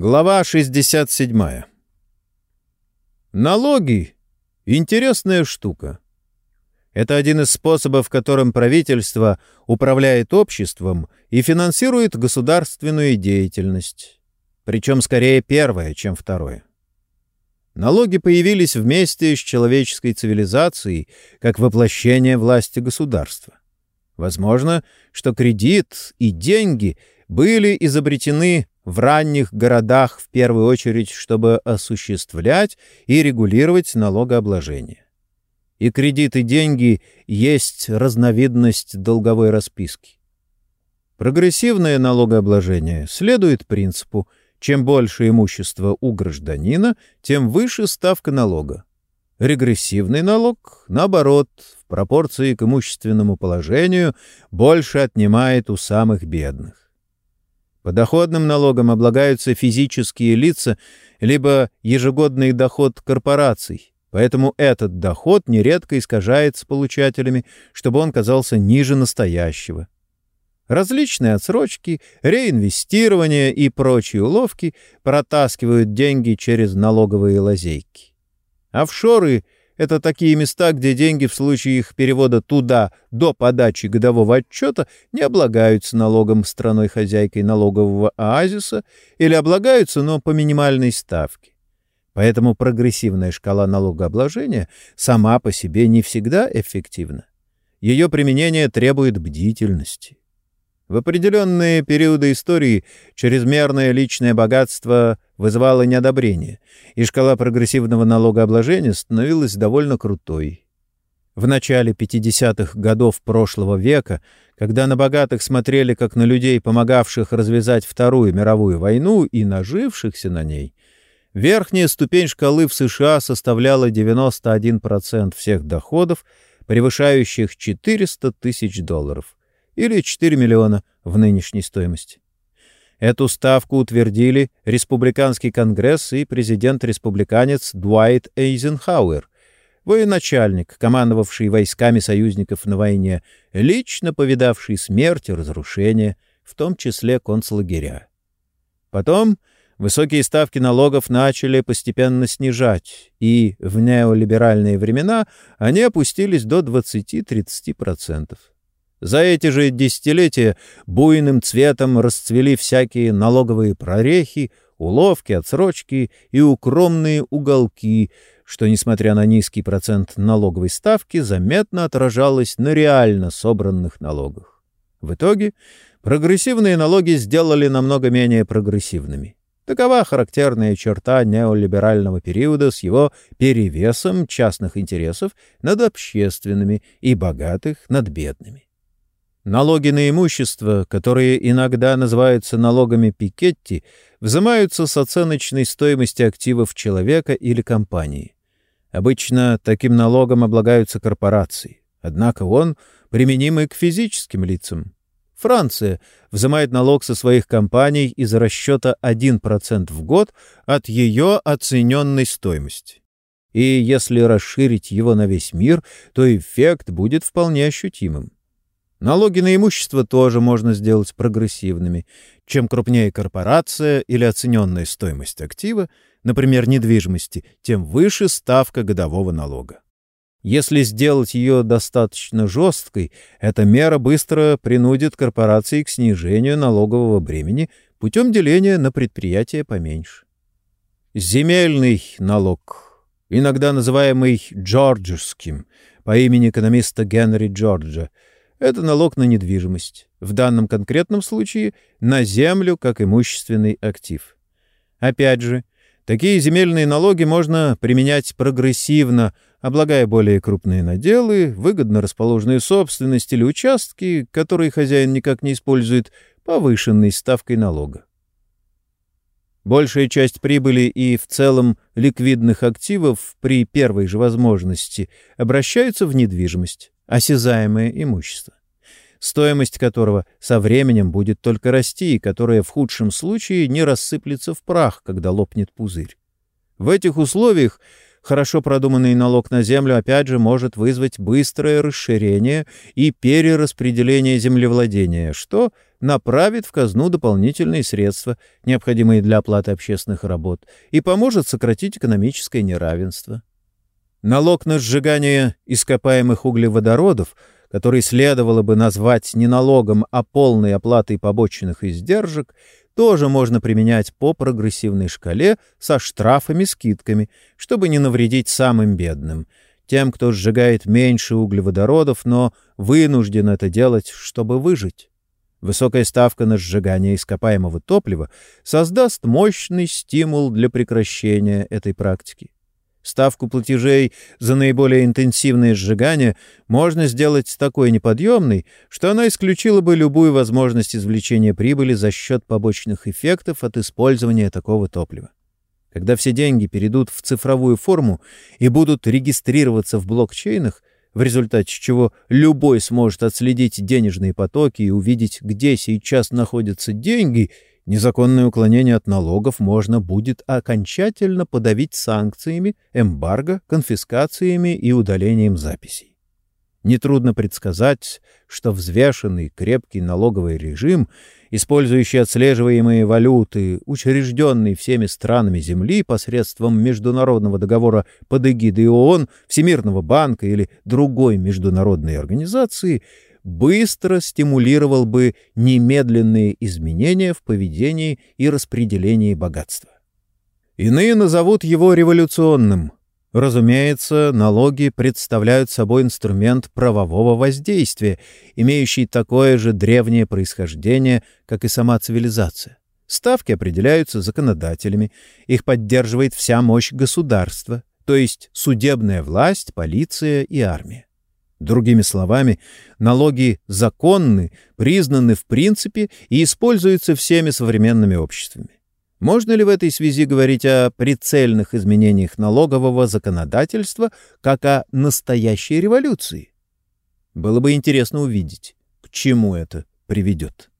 Глава 67. Налоги — интересная штука. Это один из способов, которым правительство управляет обществом и финансирует государственную деятельность. Причем скорее первое, чем второе. Налоги появились вместе с человеческой цивилизацией как воплощение власти государства. Возможно, что кредит и деньги были изобретены в ранних городах в первую очередь, чтобы осуществлять и регулировать налогообложение. И кредиты деньги есть разновидность долговой расписки. Прогрессивное налогообложение следует принципу чем больше имущества у гражданина, тем выше ставка налога. Регрессивный налог, наоборот, в пропорции к имущественному положению, больше отнимает у самых бедных. Подоходным налогом облагаются физические лица, либо ежегодный доход корпораций, поэтому этот доход нередко искажается получателями, чтобы он казался ниже настоящего. Различные отсрочки, реинвестирование и прочие уловки протаскивают деньги через налоговые лазейки. Офшоры — это такие места, где деньги в случае их перевода туда до подачи годового отчета не облагаются налогом страной-хозяйкой налогового оазиса или облагаются, но по минимальной ставке. Поэтому прогрессивная шкала налогообложения сама по себе не всегда эффективна. Ее применение требует бдительности. В определенные периоды истории чрезмерное личное богатство вызывало неодобрение, и шкала прогрессивного налогообложения становилась довольно крутой. В начале 50-х годов прошлого века, когда на богатых смотрели как на людей, помогавших развязать Вторую мировую войну и нажившихся на ней, верхняя ступень шкалы в США составляла 91% всех доходов, превышающих 400 тысяч долларов или 4 миллиона в нынешней стоимости. Эту ставку утвердили Республиканский конгресс и президент-республиканец Дуайт Эйзенхауэр, военачальник, командовавший войсками союзников на войне, лично повидавший смерть и разрушение, в том числе концлагеря. Потом высокие ставки налогов начали постепенно снижать, и в неолиберальные времена они опустились до 20-30%. За эти же десятилетия буйным цветом расцвели всякие налоговые прорехи, уловки, отсрочки и укромные уголки, что, несмотря на низкий процент налоговой ставки, заметно отражалось на реально собранных налогах. В итоге прогрессивные налоги сделали намного менее прогрессивными. Такова характерная черта неолиберального периода с его перевесом частных интересов над общественными и богатых над бедными. Налоги на имущество, которые иногда называются налогами Пикетти, взимаются с оценочной стоимости активов человека или компании. Обычно таким налогом облагаются корпорации, однако он применим и к физическим лицам. Франция взимает налог со своих компаний из расчета 1% в год от ее оцененной стоимости. И если расширить его на весь мир, то эффект будет вполне ощутимым. Налоги на имущество тоже можно сделать прогрессивными. Чем крупнее корпорация или оцененная стоимость актива, например, недвижимости, тем выше ставка годового налога. Если сделать ее достаточно жесткой, эта мера быстро принудит корпорации к снижению налогового бремени путем деления на предприятия поменьше. Земельный налог, иногда называемый Джорджским, по имени экономиста Генри Джорджа, это налог на недвижимость, в данном конкретном случае на землю как имущественный актив. Опять же, такие земельные налоги можно применять прогрессивно, облагая более крупные наделы, выгодно расположенную собственность или участки, которые хозяин никак не использует, повышенной ставкой налога. Большая часть прибыли и в целом ликвидных активов при первой же возможности обращаются в недвижимость осязаемое имущество, стоимость которого со временем будет только расти и которое в худшем случае не рассыплется в прах, когда лопнет пузырь. В этих условиях Хорошо продуманный налог на землю опять же может вызвать быстрое расширение и перераспределение землевладения, что направит в казну дополнительные средства, необходимые для оплаты общественных работ, и поможет сократить экономическое неравенство. Налог на сжигание ископаемых углеводородов, который следовало бы назвать не налогом, а полной оплатой побочных издержек, тоже можно применять по прогрессивной шкале со штрафами-скидками, чтобы не навредить самым бедным, тем, кто сжигает меньше углеводородов, но вынужден это делать, чтобы выжить. Высокая ставка на сжигание ископаемого топлива создаст мощный стимул для прекращения этой практики. Ставку платежей за наиболее интенсивное сжигание можно сделать такой неподъемной, что она исключила бы любую возможность извлечения прибыли за счет побочных эффектов от использования такого топлива. Когда все деньги перейдут в цифровую форму и будут регистрироваться в блокчейнах, в результате чего любой сможет отследить денежные потоки и увидеть, где сейчас находятся деньги — Незаконное уклонение от налогов можно будет окончательно подавить санкциями, эмбарго, конфискациями и удалением записей. Нетрудно предсказать, что взвешенный крепкий налоговый режим, использующий отслеживаемые валюты, учрежденный всеми странами Земли посредством международного договора под эгидой ООН, Всемирного банка или другой международной организации — быстро стимулировал бы немедленные изменения в поведении и распределении богатства. Иные назовут его революционным. Разумеется, налоги представляют собой инструмент правового воздействия, имеющий такое же древнее происхождение, как и сама цивилизация. Ставки определяются законодателями, их поддерживает вся мощь государства, то есть судебная власть, полиция и армия. Другими словами, налоги законны, признаны в принципе и используются всеми современными обществами. Можно ли в этой связи говорить о прицельных изменениях налогового законодательства как о настоящей революции? Было бы интересно увидеть, к чему это приведет.